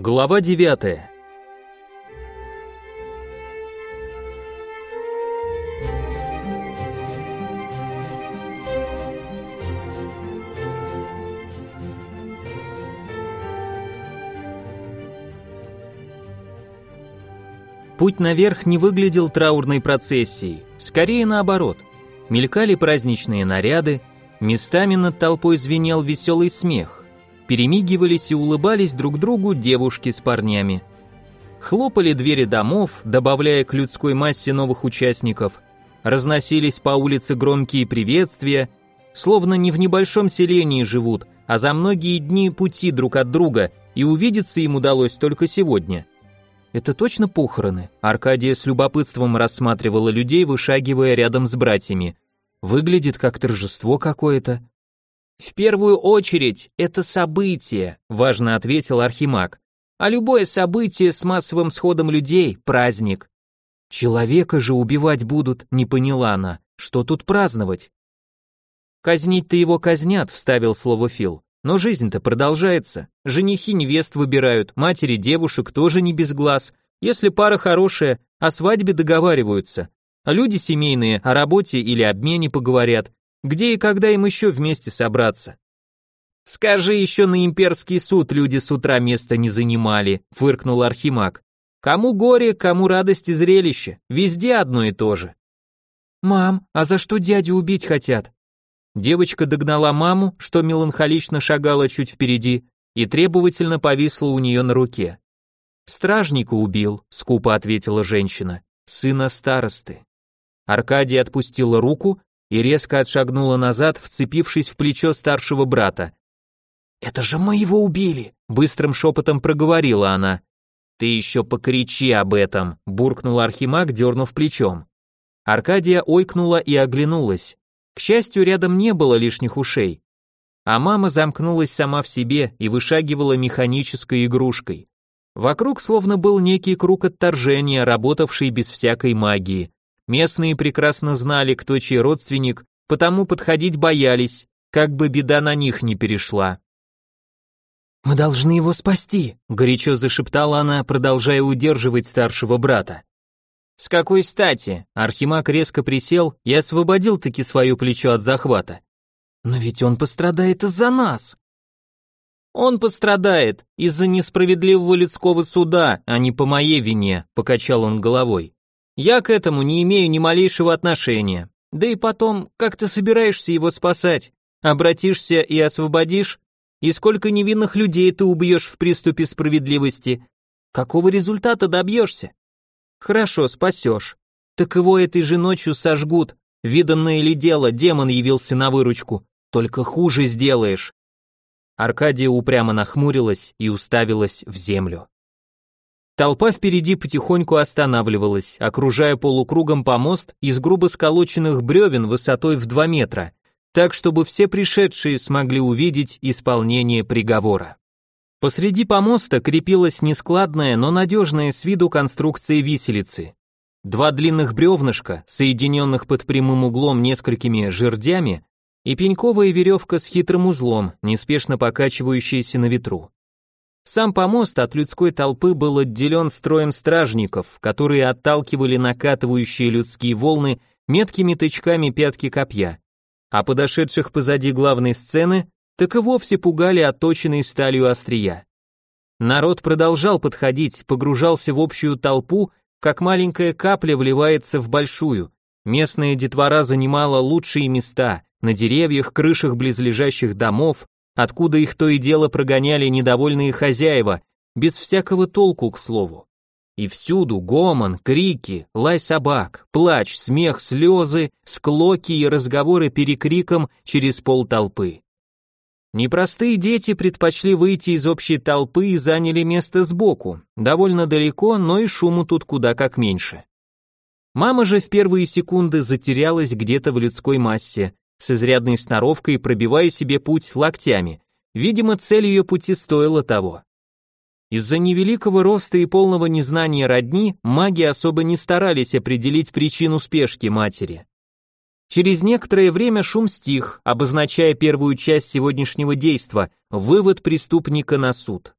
Глава 9. Путь наверх не выглядел траурной процессией, скорее наоборот. Мелькали праздничные наряды, местами над толпой звенел веселый смех перемигивались и улыбались друг другу девушки с парнями. Хлопали двери домов, добавляя к людской массе новых участников. Разносились по улице громкие приветствия, словно не в небольшом селении живут, а за многие дни пути друг от друга, и увидеться им удалось только сегодня. Это точно похороны? Аркадия с любопытством рассматривала людей, вышагивая рядом с братьями. Выглядит как торжество какое-то. В первую очередь, это событие, важно ответил Архимаг. А любое событие с массовым сходом людей праздник. Человека же убивать будут, не поняла она. Что тут праздновать? Казнить-то его казнят, вставил слово Фил. Но жизнь-то продолжается. Женихи невест выбирают, матери девушек тоже не без глаз. Если пара хорошая, о свадьбе договариваются. Люди семейные о работе или обмене поговорят. Где и когда им еще вместе собраться? Скажи, еще на имперский суд люди с утра места не занимали, фыркнул Архимаг. Кому горе, кому радость и зрелище, везде одно и то же. Мам, а за что дядю убить хотят? Девочка догнала маму, что меланхолично шагала чуть впереди, и требовательно повисла у нее на руке. Стражника убил, скупо ответила женщина, сына старосты. Аркадий отпустила руку и резко отшагнула назад, вцепившись в плечо старшего брата. «Это же мы его убили!» — быстрым шепотом проговорила она. «Ты еще покричи об этом!» — буркнул Архимаг, дернув плечом. Аркадия ойкнула и оглянулась. К счастью, рядом не было лишних ушей. А мама замкнулась сама в себе и вышагивала механической игрушкой. Вокруг словно был некий круг отторжения, работавший без всякой магии. Местные прекрасно знали, кто чей родственник, потому подходить боялись, как бы беда на них не перешла. «Мы должны его спасти», — горячо зашептала она, продолжая удерживать старшего брата. «С какой стати?» Архимаг резко присел и освободил таки свое плечо от захвата. «Но ведь он пострадает из-за нас!» «Он пострадает из-за несправедливого людского суда, а не по моей вине», — покачал он головой. Я к этому не имею ни малейшего отношения. Да и потом, как ты собираешься его спасать? Обратишься и освободишь? И сколько невинных людей ты убьешь в приступе справедливости? Какого результата добьешься? Хорошо, спасешь. Так его этой же ночью сожгут. Виданное ли дело, демон явился на выручку. Только хуже сделаешь. Аркадия упрямо нахмурилась и уставилась в землю. Толпа впереди потихоньку останавливалась, окружая полукругом помост из грубо сколоченных бревен высотой в 2 метра, так чтобы все пришедшие смогли увидеть исполнение приговора. Посреди помоста крепилась нескладная, но надежная с виду конструкция виселицы. Два длинных бревнышка, соединенных под прямым углом несколькими жердями, и пеньковая веревка с хитрым узлом, неспешно покачивающаяся на ветру. Сам помост от людской толпы был отделен строем стражников, которые отталкивали накатывающие людские волны меткими тычками пятки копья, а подошедших позади главной сцены так и вовсе пугали отточенной сталью острия. Народ продолжал подходить, погружался в общую толпу, как маленькая капля вливается в большую. Местная детвора занимала лучшие места на деревьях, крышах близлежащих домов, откуда их то и дело прогоняли недовольные хозяева, без всякого толку, к слову. И всюду гомон, крики, лай собак, плач, смех, слезы, склоки и разговоры перекриком через пол толпы. Непростые дети предпочли выйти из общей толпы и заняли место сбоку, довольно далеко, но и шуму тут куда как меньше. Мама же в первые секунды затерялась где-то в людской массе, с изрядной сноровкой пробивая себе путь локтями. Видимо, цель ее пути стоила того. Из-за невеликого роста и полного незнания родни маги особо не старались определить причину спешки матери. Через некоторое время шум стих, обозначая первую часть сегодняшнего действа – вывод преступника на суд.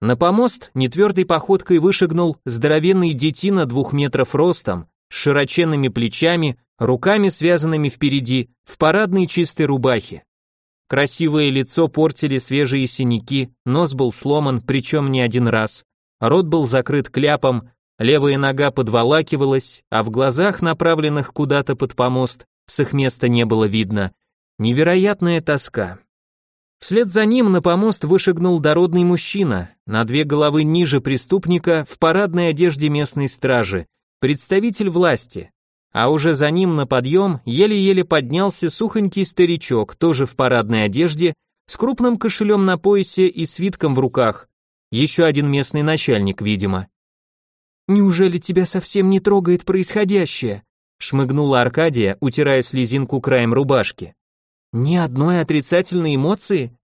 На помост нетвердой походкой вышагнул здоровенный детина двух метров ростом, с широченными плечами, руками связанными впереди, в парадной чистой рубахе. Красивое лицо портили свежие синяки, нос был сломан, причем не один раз. Рот был закрыт кляпом, левая нога подволакивалась, а в глазах, направленных куда-то под помост, с их места не было видно. Невероятная тоска. Вслед за ним на помост вышагнул дородный мужчина, на две головы ниже преступника, в парадной одежде местной стражи, представитель власти, а уже за ним на подъем еле-еле поднялся сухонький старичок, тоже в парадной одежде, с крупным кошелем на поясе и свитком в руках. Еще один местный начальник, видимо. «Неужели тебя совсем не трогает происходящее?» шмыгнула Аркадия, утирая слезинку краем рубашки. «Ни одной отрицательной эмоции?»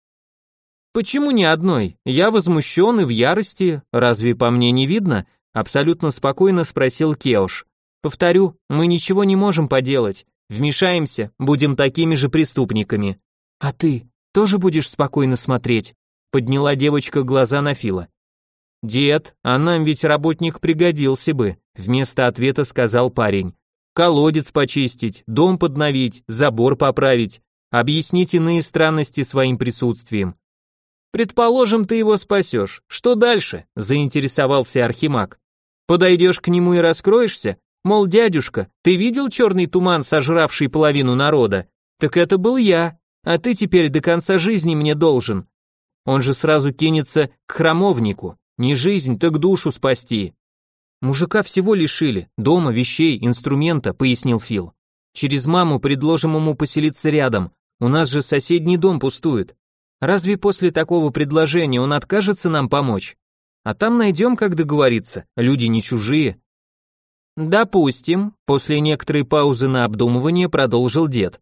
«Почему ни одной? Я возмущен и в ярости, разве по мне не видно?» абсолютно спокойно спросил Кеуш. Повторю, мы ничего не можем поделать. Вмешаемся, будем такими же преступниками. А ты тоже будешь спокойно смотреть? Подняла девочка глаза на Фила. Дед, а нам ведь работник пригодился бы, вместо ответа сказал парень. Колодец почистить, дом подновить, забор поправить, объяснить иные странности своим присутствием. Предположим, ты его спасешь. Что дальше? заинтересовался Архимаг. Подойдешь к нему и раскроешься, Мол, дядюшка, ты видел черный туман, сожравший половину народа? Так это был я, а ты теперь до конца жизни мне должен. Он же сразу кинется к храмовнику, не жизнь, так душу спасти. Мужика всего лишили, дома, вещей, инструмента, пояснил Фил. Через маму предложим ему поселиться рядом, у нас же соседний дом пустует. Разве после такого предложения он откажется нам помочь? А там найдем, как договориться, люди не чужие. Допустим, после некоторой паузы на обдумывание продолжил дед.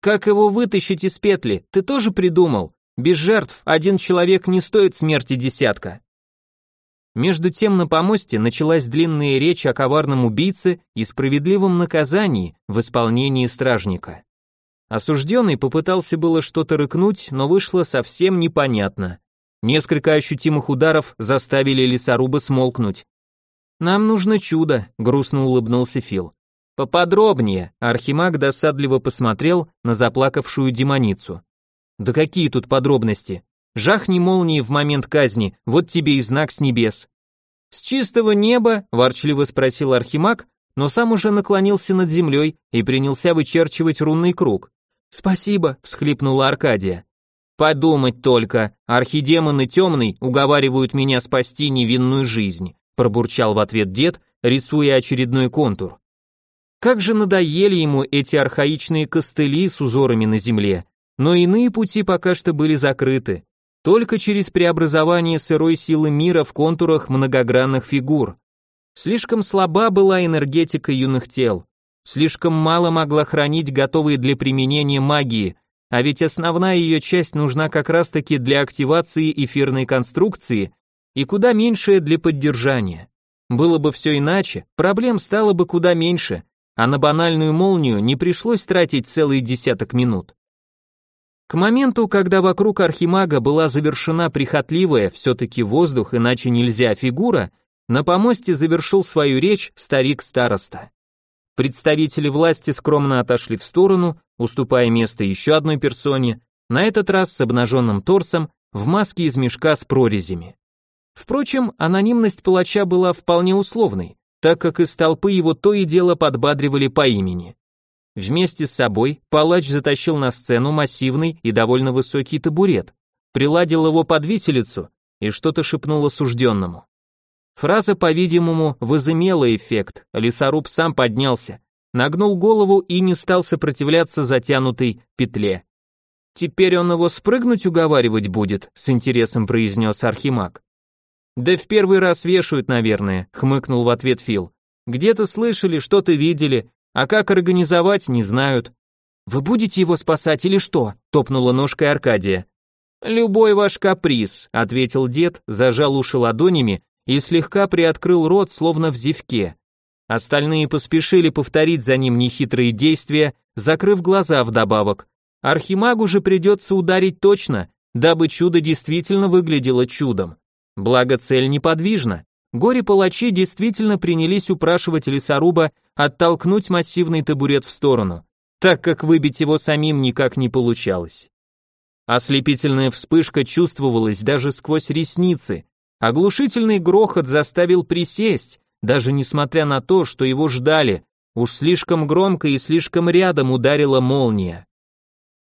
Как его вытащить из петли? Ты тоже придумал? Без жертв один человек не стоит смерти десятка. Между тем на помосте началась длинная речь о коварном убийце и справедливом наказании в исполнении стражника. Осужденный попытался было что-то рыкнуть, но вышло совсем непонятно. Несколько ощутимых ударов заставили лесоруба смолкнуть. Нам нужно чудо, грустно улыбнулся Фил. Поподробнее, Архимаг досадливо посмотрел на заплакавшую демоницу. Да какие тут подробности? Жахни молнии в момент казни, вот тебе и знак с небес. С чистого неба, ворчливо спросил Архимаг, но сам уже наклонился над землей и принялся вычерчивать рунный круг. «Спасибо», — всхлипнула Аркадия. «Подумать только, архидемоны темный уговаривают меня спасти невинную жизнь пробурчал в ответ дед, рисуя очередной контур. Как же надоели ему эти архаичные костыли с узорами на земле, но иные пути пока что были закрыты, только через преобразование сырой силы мира в контурах многогранных фигур. Слишком слаба была энергетика юных тел, слишком мало могла хранить готовые для применения магии, а ведь основная ее часть нужна как раз-таки для активации эфирной конструкции и куда меньшее для поддержания. Было бы все иначе, проблем стало бы куда меньше, а на банальную молнию не пришлось тратить целый десяток минут. К моменту, когда вокруг архимага была завершена прихотливая, все-таки воздух, иначе нельзя, фигура, на помосте завершил свою речь старик-староста. Представители власти скромно отошли в сторону, уступая место еще одной персоне, на этот раз с обнаженным торсом, в маске из мешка с прорезями. Впрочем, анонимность палача была вполне условной, так как из толпы его то и дело подбадривали по имени. Вместе с собой палач затащил на сцену массивный и довольно высокий табурет, приладил его под виселицу и что-то шепнул осужденному. Фраза, по-видимому, возымела эффект, лесоруб сам поднялся, нагнул голову и не стал сопротивляться затянутой петле. «Теперь он его спрыгнуть уговаривать будет», с интересом произнес Архимаг. Да в первый раз вешают, наверное, хмыкнул в ответ Фил. Где-то слышали, что-то видели, а как организовать, не знают. Вы будете его спасать или что? топнула ножкой Аркадия. Любой ваш каприз, ответил дед, зажал уши ладонями и слегка приоткрыл рот, словно в зевке. Остальные поспешили повторить за ним нехитрые действия, закрыв глаза вдобавок. Архимагу же придется ударить точно, дабы чудо действительно выглядело чудом. Благо цель неподвижна. Горе-палачи действительно принялись упрашивать лесоруба оттолкнуть массивный табурет в сторону, так как выбить его самим никак не получалось. Ослепительная вспышка чувствовалась даже сквозь ресницы. Оглушительный грохот заставил присесть, даже несмотря на то, что его ждали, уж слишком громко и слишком рядом ударила молния.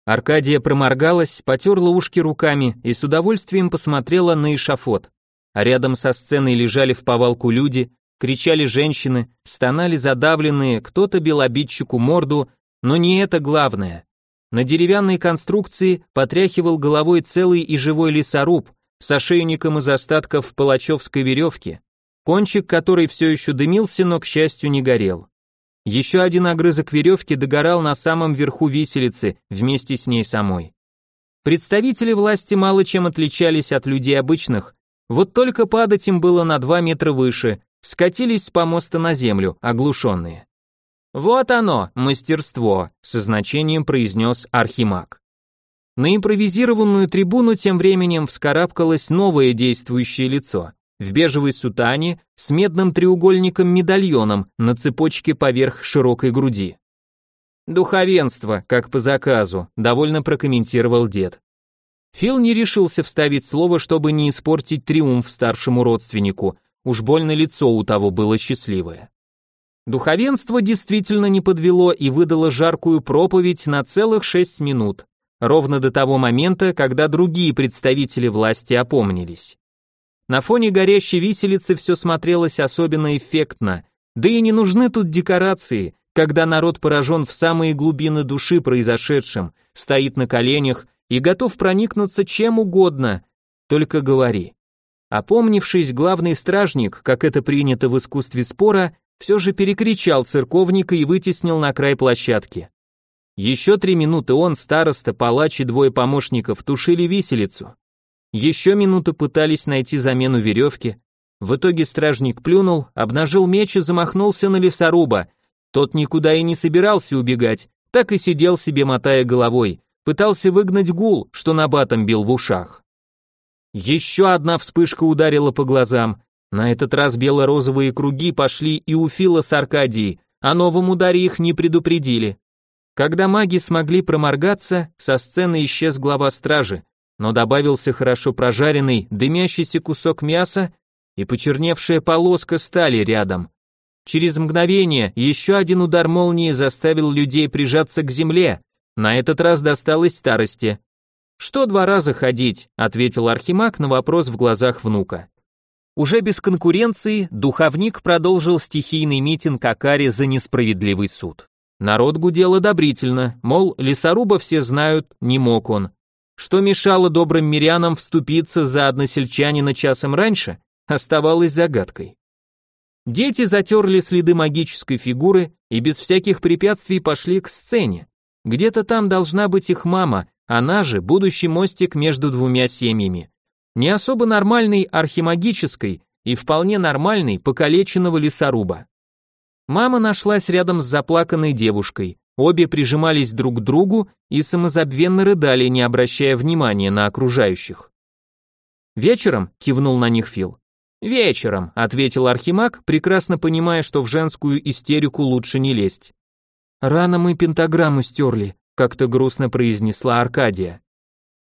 Аркадия проморгалась, потерла ушки руками и с удовольствием посмотрела на эшафот. А рядом со сценой лежали в повалку люди, кричали женщины, стонали задавленные, кто-то бил обидчику морду, но не это главное. На деревянной конструкции потряхивал головой целый и живой лесоруб с ошейником из остатков палачевской веревки, кончик которой все еще дымился, но, к счастью, не горел. Еще один огрызок веревки догорал на самом верху виселицы вместе с ней самой. Представители власти мало чем отличались от людей обычных, вот только падать им было на два метра выше, скатились с помоста на землю, оглушенные. «Вот оно, мастерство», — со значением произнес Архимаг. На импровизированную трибуну тем временем вскарабкалось новое действующее лицо в бежевой сутане с медным треугольником-медальоном на цепочке поверх широкой груди. «Духовенство, как по заказу», — довольно прокомментировал дед. Фил не решился вставить слово, чтобы не испортить триумф старшему родственнику, уж больно лицо у того было счастливое. Духовенство действительно не подвело и выдало жаркую проповедь на целых шесть минут, ровно до того момента, когда другие представители власти опомнились. На фоне горящей виселицы все смотрелось особенно эффектно, да и не нужны тут декорации, когда народ поражен в самые глубины души произошедшим, стоит на коленях и готов проникнуться чем угодно, только говори. Опомнившись, главный стражник, как это принято в искусстве спора, все же перекричал церковника и вытеснил на край площадки. Еще три минуты он, староста, палач и двое помощников тушили виселицу. Еще минуту пытались найти замену веревки. В итоге стражник плюнул, обнажил меч и замахнулся на лесоруба. Тот никуда и не собирался убегать, так и сидел себе, мотая головой, пытался выгнать гул, что на батом бил в ушах. Еще одна вспышка ударила по глазам. На этот раз бело-розовые круги пошли и у Фила с Аркадией, о новом ударе их не предупредили. Когда маги смогли проморгаться, со сцены исчез глава стражи, но добавился хорошо прожаренный, дымящийся кусок мяса и почерневшая полоска стали рядом. Через мгновение еще один удар молнии заставил людей прижаться к земле, на этот раз досталось старости. «Что два раза ходить?» – ответил Архимаг на вопрос в глазах внука. Уже без конкуренции духовник продолжил стихийный митинг о каре за несправедливый суд. Народ гудел одобрительно, мол, лесоруба все знают, не мог он. Что мешало добрым мирянам вступиться за односельчанина часом раньше, оставалось загадкой. Дети затерли следы магической фигуры и без всяких препятствий пошли к сцене. Где-то там должна быть их мама, она же будущий мостик между двумя семьями. Не особо нормальный архимагической и вполне нормальный покалеченного лесоруба. Мама нашлась рядом с заплаканной девушкой. Обе прижимались друг к другу и самозабвенно рыдали, не обращая внимания на окружающих. «Вечером?» — кивнул на них Фил. «Вечером», — ответил Архимаг, прекрасно понимая, что в женскую истерику лучше не лезть. «Рано мы пентаграмму стерли», — как-то грустно произнесла Аркадия.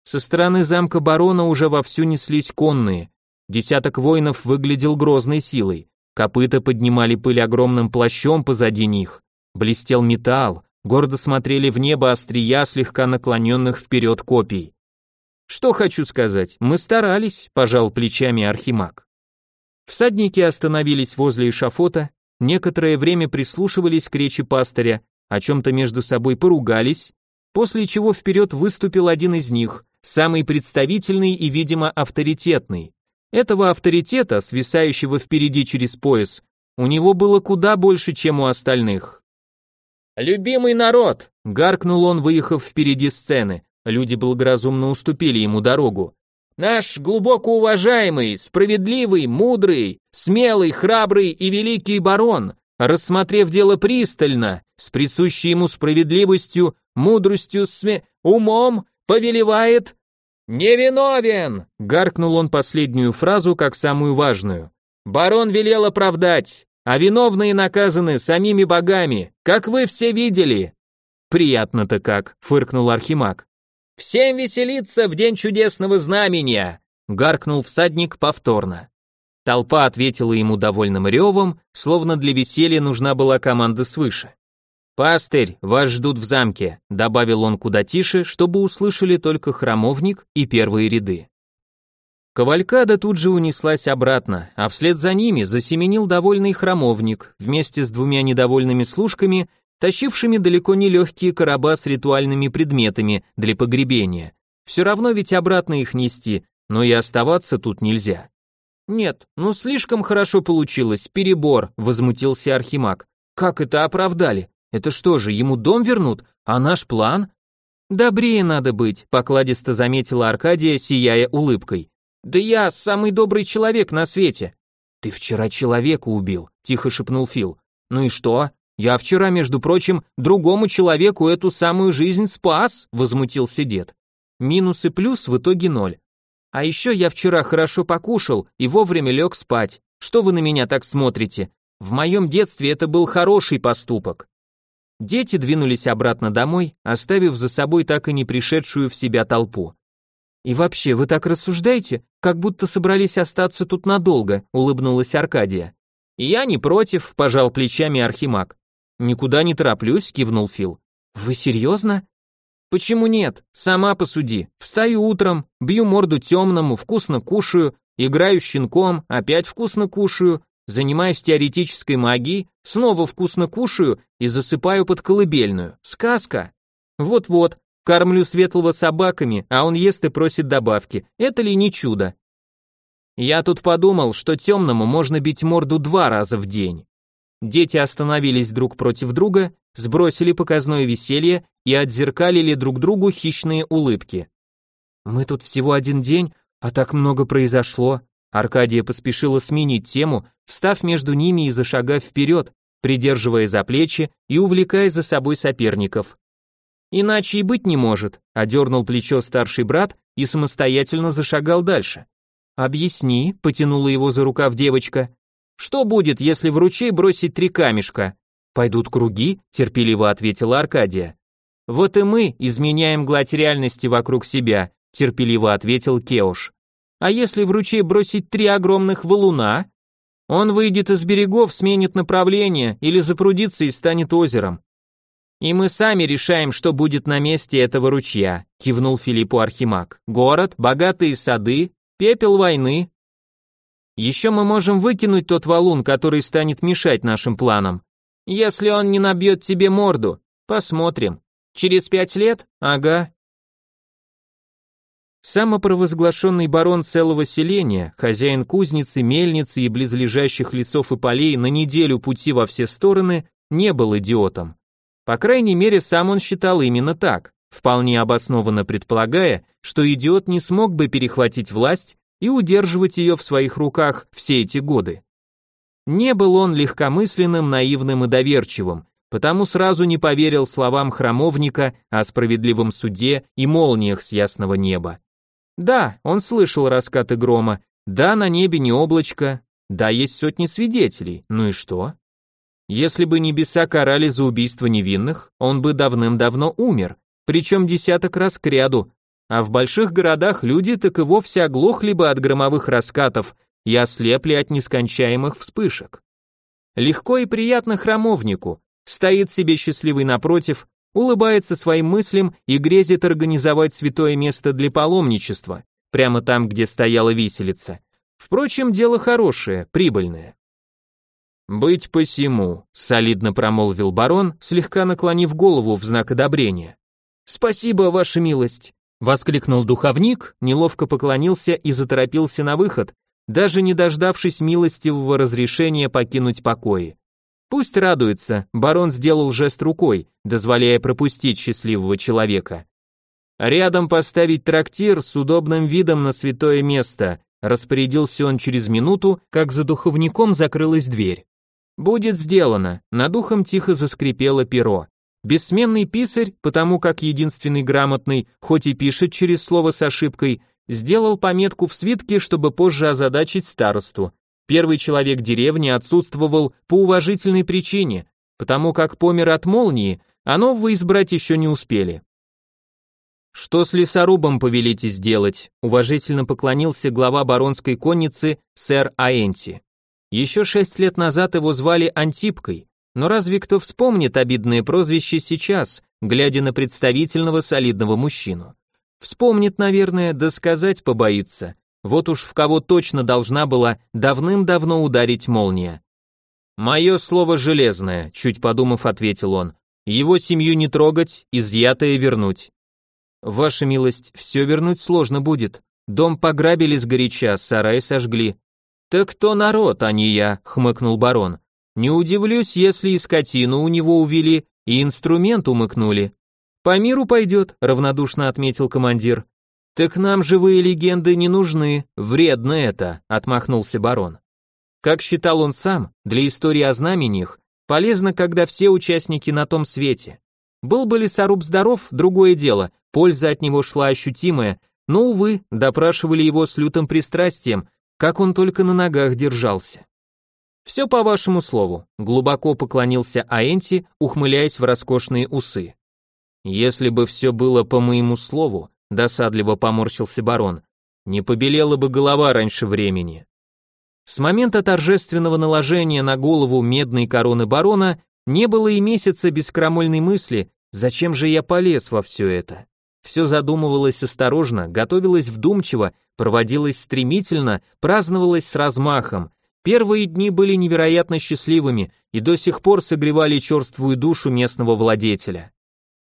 Со стороны замка барона уже вовсю неслись конные. Десяток воинов выглядел грозной силой. Копыта поднимали пыль огромным плащом позади них. Блестел металл, гордо смотрели в небо острия слегка наклоненных вперед копий. Что хочу сказать, мы старались, пожал плечами Архимаг. Всадники остановились возле эшафота, некоторое время прислушивались к речи пастыря, о чем-то между собой поругались, после чего вперед выступил один из них, самый представительный и, видимо, авторитетный. Этого авторитета, свисающего впереди через пояс, у него было куда больше, чем у остальных. «Любимый народ!» — гаркнул он, выехав впереди сцены. Люди благоразумно уступили ему дорогу. «Наш глубоко уважаемый, справедливый, мудрый, смелый, храбрый и великий барон, рассмотрев дело пристально, с присущей ему справедливостью, мудростью, сме... умом, повелевает...» «Невиновен!» — гаркнул он последнюю фразу как самую важную. «Барон велел оправдать, а виновные наказаны самими богами, как вы все видели». «Приятно-то как», — фыркнул Архимаг. «Всем веселиться в день чудесного знамения!» — гаркнул всадник повторно. Толпа ответила ему довольным ревом, словно для веселья нужна была команда свыше. «Пастырь, вас ждут в замке», — добавил он куда тише, чтобы услышали только храмовник и первые ряды. Кавалькада тут же унеслась обратно, а вслед за ними засеменил довольный храмовник вместе с двумя недовольными служками, тащившими далеко не легкие короба с ритуальными предметами для погребения. Все равно ведь обратно их нести, но и оставаться тут нельзя. «Нет, ну слишком хорошо получилось, перебор», — возмутился Архимаг. «Как это оправдали? Это что же, ему дом вернут? А наш план?» «Добрее надо быть», — покладисто заметила Аркадия, сияя улыбкой. «Да я самый добрый человек на свете». «Ты вчера человека убил», — тихо шепнул Фил. «Ну и что? Я вчера, между прочим, другому человеку эту самую жизнь спас», — возмутился дед. Минус и плюс в итоге ноль. А еще я вчера хорошо покушал и вовремя лег спать. Что вы на меня так смотрите? В моем детстве это был хороший поступок. Дети двинулись обратно домой, оставив за собой так и не пришедшую в себя толпу. И вообще, вы так рассуждаете, как будто собрались остаться тут надолго, улыбнулась Аркадия. Я не против, пожал плечами Архимаг. Никуда не тороплюсь, кивнул Фил. Вы серьезно? Почему нет? Сама посуди. Встаю утром, бью морду темному, вкусно кушаю, играю с щенком, опять вкусно кушаю, занимаюсь теоретической магией, снова вкусно кушаю и засыпаю под колыбельную. Сказка. Вот-вот, кормлю светлого собаками, а он ест и просит добавки. Это ли не чудо? Я тут подумал, что темному можно бить морду два раза в день. Дети остановились друг против друга, сбросили показное веселье и отзеркалили друг другу хищные улыбки. «Мы тут всего один день, а так много произошло». Аркадия поспешила сменить тему, встав между ними и зашагав вперед, придерживая за плечи и увлекая за собой соперников. «Иначе и быть не может», — одернул плечо старший брат и самостоятельно зашагал дальше. «Объясни», — потянула его за рукав девочка. Что будет, если в ручей бросить три камешка? Пойдут круги, терпеливо ответила Аркадия. Вот и мы изменяем гладь реальности вокруг себя, терпеливо ответил Кеуш. А если в ручей бросить три огромных валуна? Он выйдет из берегов, сменит направление или запрудится и станет озером. И мы сами решаем, что будет на месте этого ручья, кивнул Филиппу Архимаг. Город, богатые сады, пепел войны, еще мы можем выкинуть тот валун, который станет мешать нашим планам. Если он не набьет тебе морду, посмотрим. Через пять лет? Ага. Самопровозглашенный барон целого селения, хозяин кузницы, мельницы и близлежащих лесов и полей на неделю пути во все стороны, не был идиотом. По крайней мере, сам он считал именно так, вполне обоснованно предполагая, что идиот не смог бы перехватить власть и удерживать ее в своих руках все эти годы. Не был он легкомысленным, наивным и доверчивым, потому сразу не поверил словам храмовника о справедливом суде и молниях с ясного неба. Да, он слышал раскаты грома, да, на небе не облачко, да, есть сотни свидетелей, ну и что? Если бы небеса карали за убийство невинных, он бы давным-давно умер, причем десяток раз к ряду, а в больших городах люди так и вовсе оглохли бы от громовых раскатов и ослепли от нескончаемых вспышек. Легко и приятно храмовнику, стоит себе счастливый напротив, улыбается своим мыслям и грезит организовать святое место для паломничества, прямо там, где стояла виселица. Впрочем, дело хорошее, прибыльное. «Быть посему», — солидно промолвил барон, слегка наклонив голову в знак одобрения. «Спасибо, ваша милость», Воскликнул духовник, неловко поклонился и заторопился на выход, даже не дождавшись милостивого разрешения покинуть покои. Пусть радуется, барон сделал жест рукой, дозволяя пропустить счастливого человека. Рядом поставить трактир с удобным видом на святое место, распорядился он через минуту, как за духовником закрылась дверь. Будет сделано, над ухом тихо заскрипело перо. Бессменный писарь, потому как единственный грамотный, хоть и пишет через слово с ошибкой, сделал пометку в свитке, чтобы позже озадачить старосту. Первый человек деревни отсутствовал по уважительной причине, потому как помер от молнии, а нового избрать еще не успели. «Что с лесорубом повелите сделать?» – уважительно поклонился глава баронской конницы сэр Аэнти. Еще шесть лет назад его звали Антипкой, но разве кто вспомнит обидное прозвище сейчас, глядя на представительного солидного мужчину? Вспомнит, наверное, да сказать побоится. Вот уж в кого точно должна была давным-давно ударить молния. «Мое слово железное», — чуть подумав, ответил он. «Его семью не трогать, изъятое вернуть». «Ваша милость, все вернуть сложно будет. Дом пограбили сгоряча, сарай сожгли». «Так кто народ, а не я», — хмыкнул барон. «Не удивлюсь, если и скотину у него увели, и инструмент умыкнули». «По миру пойдет», — равнодушно отметил командир. «Так нам живые легенды не нужны, вредно это», — отмахнулся барон. Как считал он сам, для истории о знамениях полезно, когда все участники на том свете. Был бы лесоруб здоров, другое дело, польза от него шла ощутимая, но, увы, допрашивали его с лютым пристрастием, как он только на ногах держался. «Все по вашему слову», — глубоко поклонился Аэнти, ухмыляясь в роскошные усы. «Если бы все было по моему слову», — досадливо поморщился барон, «не побелела бы голова раньше времени». С момента торжественного наложения на голову медной короны барона не было и месяца без крамольной мысли, зачем же я полез во все это. Все задумывалось осторожно, готовилось вдумчиво, проводилось стремительно, праздновалось с размахом. Первые дни были невероятно счастливыми и до сих пор согревали черствую душу местного владетеля.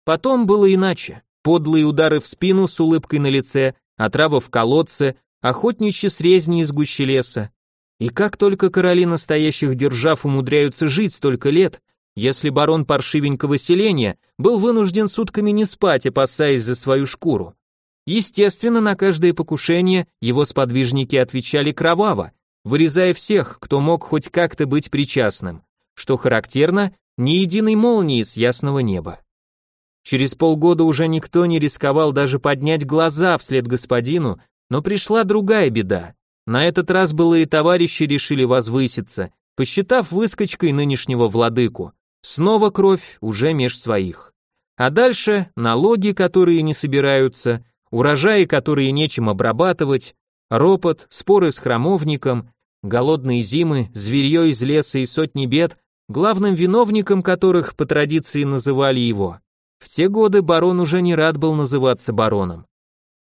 Потом было иначе. Подлые удары в спину с улыбкой на лице, отрава в колодце, охотничьи срезни из гущи леса, и как только короли настоящих держав умудряются жить столько лет, если барон паршивенького селения был вынужден сутками не спать, опасаясь за свою шкуру. Естественно, на каждое покушение его сподвижники отвечали кроваво, вырезая всех, кто мог хоть как-то быть причастным, что характерно, ни единой молнии с ясного неба. Через полгода уже никто не рисковал даже поднять глаза вслед господину, но пришла другая беда. На этот раз былые товарищи решили возвыситься, посчитав выскочкой нынешнего владыку. Снова кровь уже меж своих. А дальше налоги, которые не собираются, урожаи, которые нечем обрабатывать, ропот, споры с храмовником, голодные зимы, зверье из леса и сотни бед, главным виновником которых по традиции называли его. В те годы барон уже не рад был называться бароном.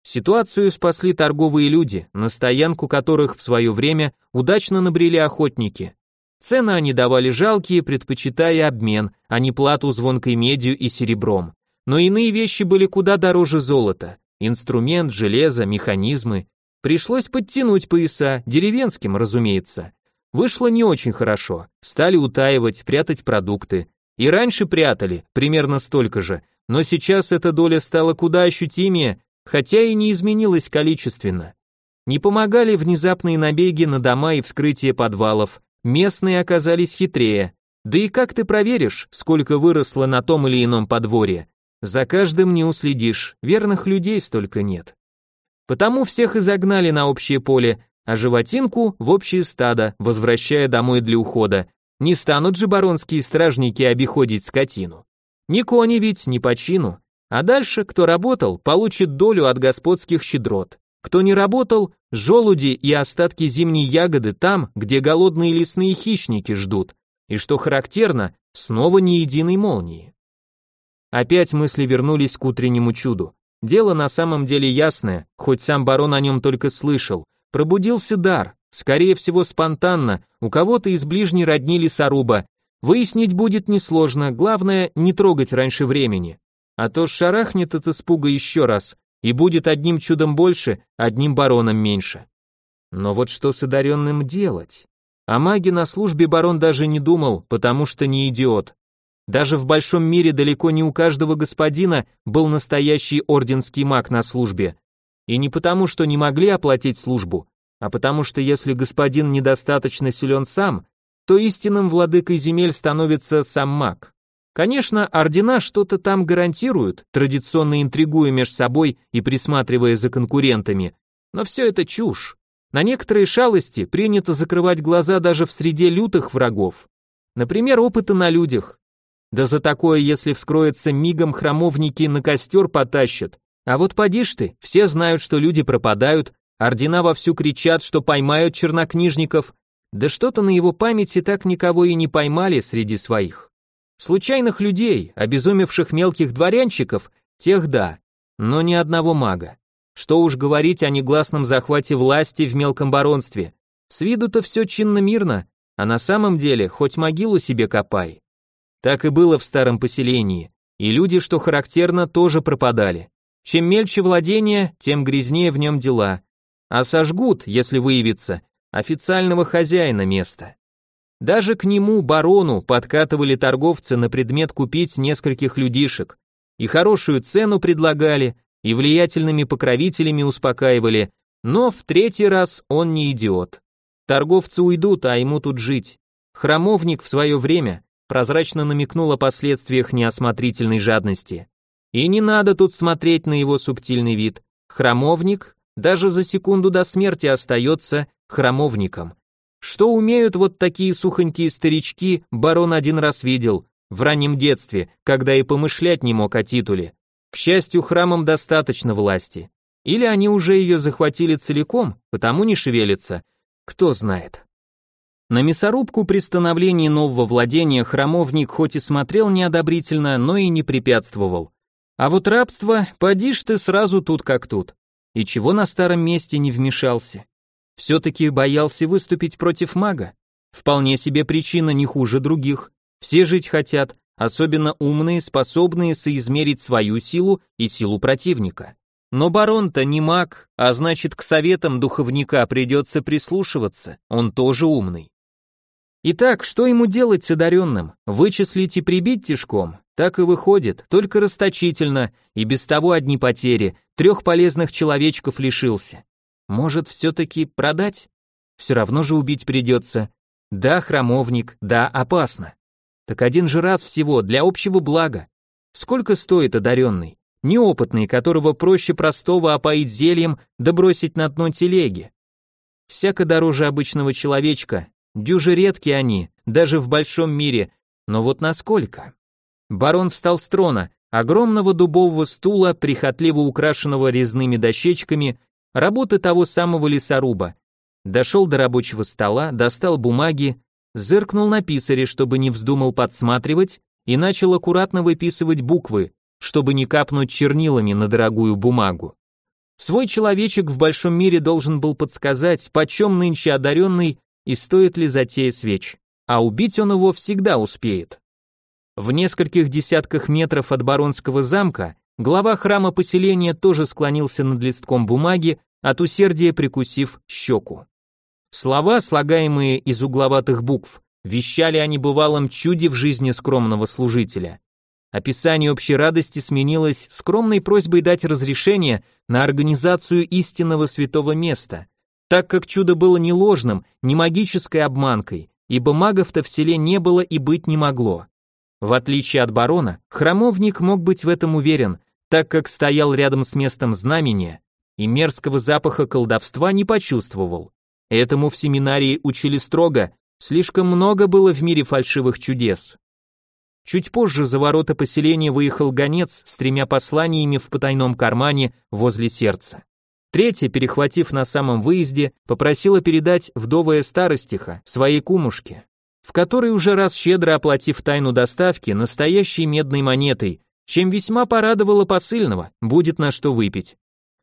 Ситуацию спасли торговые люди, на стоянку которых в свое время удачно набрели охотники. Цены они давали жалкие, предпочитая обмен, а не плату звонкой медью и серебром. Но иные вещи были куда дороже золота. Инструмент, железо, механизмы. Пришлось подтянуть пояса, деревенским, разумеется. Вышло не очень хорошо. Стали утаивать, прятать продукты. И раньше прятали, примерно столько же, но сейчас эта доля стала куда ощутимее, хотя и не изменилось количественно. Не помогали внезапные набеги на дома и вскрытие подвалов, местные оказались хитрее. Да и как ты проверишь, сколько выросло на том или ином подворье? За каждым не уследишь, верных людей столько нет. Потому всех и загнали на общее поле, а животинку в общее стадо, возвращая домой для ухода. Не станут же баронские стражники обиходить скотину. Ни кони ведь, ни по чину. А дальше, кто работал, получит долю от господских щедрот. Кто не работал, желуди и остатки зимней ягоды там, где голодные лесные хищники ждут. И что характерно, снова ни единой молнии. Опять мысли вернулись к утреннему чуду. Дело на самом деле ясное, хоть сам барон о нем только слышал. Пробудился дар, скорее всего спонтанно, у кого-то из ближней родни лесоруба. Выяснить будет несложно, главное не трогать раньше времени а то шарахнет от испуга еще раз, и будет одним чудом больше, одним бароном меньше. Но вот что с одаренным делать? О маге на службе барон даже не думал, потому что не идиот. Даже в большом мире далеко не у каждого господина был настоящий орденский маг на службе. И не потому, что не могли оплатить службу, а потому что если господин недостаточно силен сам, то истинным владыкой земель становится сам маг. Конечно, ордена что-то там гарантируют, традиционно интригуя между собой и присматривая за конкурентами, но все это чушь. На некоторые шалости принято закрывать глаза даже в среде лютых врагов. Например, опыты на людях. Да за такое, если вскроется мигом храмовники на костер потащат. А вот поди ж ты, все знают, что люди пропадают, ордена вовсю кричат, что поймают чернокнижников, да что-то на его памяти так никого и не поймали среди своих. Случайных людей, обезумевших мелких дворянчиков, тех да, но ни одного мага. Что уж говорить о негласном захвате власти в мелком баронстве. С виду-то все чинно-мирно, а на самом деле хоть могилу себе копай. Так и было в старом поселении, и люди, что характерно, тоже пропадали. Чем мельче владение, тем грязнее в нем дела. А сожгут, если выявится, официального хозяина места. Даже к нему, барону, подкатывали торговцы на предмет купить нескольких людишек. И хорошую цену предлагали, и влиятельными покровителями успокаивали, но в третий раз он не идиот. Торговцы уйдут, а ему тут жить. Храмовник в свое время прозрачно намекнул о последствиях неосмотрительной жадности. И не надо тут смотреть на его субтильный вид. Храмовник даже за секунду до смерти остается храмовником. Что умеют вот такие сухонькие старички, барон один раз видел, в раннем детстве, когда и помышлять не мог о титуле. К счастью, храмам достаточно власти. Или они уже ее захватили целиком, потому не шевелятся. Кто знает. На мясорубку при становлении нового владения храмовник хоть и смотрел неодобрительно, но и не препятствовал. А вот рабство, поди ж ты сразу тут как тут. И чего на старом месте не вмешался? Все-таки боялся выступить против мага. Вполне себе причина не хуже других. Все жить хотят, особенно умные, способные соизмерить свою силу и силу противника. Но барон-то не маг, а значит к советам духовника придется прислушиваться, он тоже умный. Итак, что ему делать с одаренным? Вычислить и прибить тишком? Так и выходит, только расточительно, и без того одни потери, трех полезных человечков лишился. Может, все-таки продать? Все равно же убить придется. Да, храмовник, да, опасно. Так один же раз всего, для общего блага. Сколько стоит одаренный? Неопытный, которого проще простого опоить зельем да бросить на дно телеги. Всяко дороже обычного человечка, дюже редки они, даже в большом мире, но вот насколько? Барон встал с трона, огромного дубового стула, прихотливо украшенного резными дощечками, работы того самого лесоруба. Дошел до рабочего стола, достал бумаги, зыркнул на писаре, чтобы не вздумал подсматривать, и начал аккуратно выписывать буквы, чтобы не капнуть чернилами на дорогую бумагу. Свой человечек в большом мире должен был подсказать, почем нынче одаренный и стоит ли затея свеч, а убить он его всегда успеет. В нескольких десятках метров от баронского замка глава храма поселения тоже склонился над листком бумаги, от усердия прикусив щеку. Слова, слагаемые из угловатых букв, вещали о небывалом чуде в жизни скромного служителя. Описание общей радости сменилось скромной просьбой дать разрешение на организацию истинного святого места, так как чудо было не ложным, не магической обманкой, ибо магов-то в селе не было и быть не могло. В отличие от барона, храмовник мог быть в этом уверен, так как стоял рядом с местом знамения и мерзкого запаха колдовства не почувствовал. Этому в семинарии учили строго, слишком много было в мире фальшивых чудес. Чуть позже за ворота поселения выехал гонец с тремя посланиями в потайном кармане возле сердца. Третья, перехватив на самом выезде, попросила передать вдовая старостиха своей кумушке, в которой уже раз щедро оплатив тайну доставки настоящей медной монетой, чем весьма порадовала посыльного, будет на что выпить.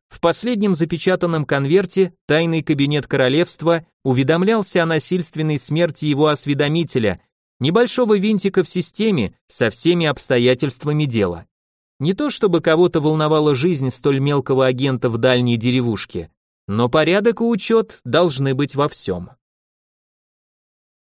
В последнем запечатанном конверте тайный кабинет королевства уведомлялся о насильственной смерти его осведомителя, небольшого винтика в системе со всеми обстоятельствами дела. Не то чтобы кого-то волновала жизнь столь мелкого агента в дальней деревушке, но порядок и учет должны быть во всем.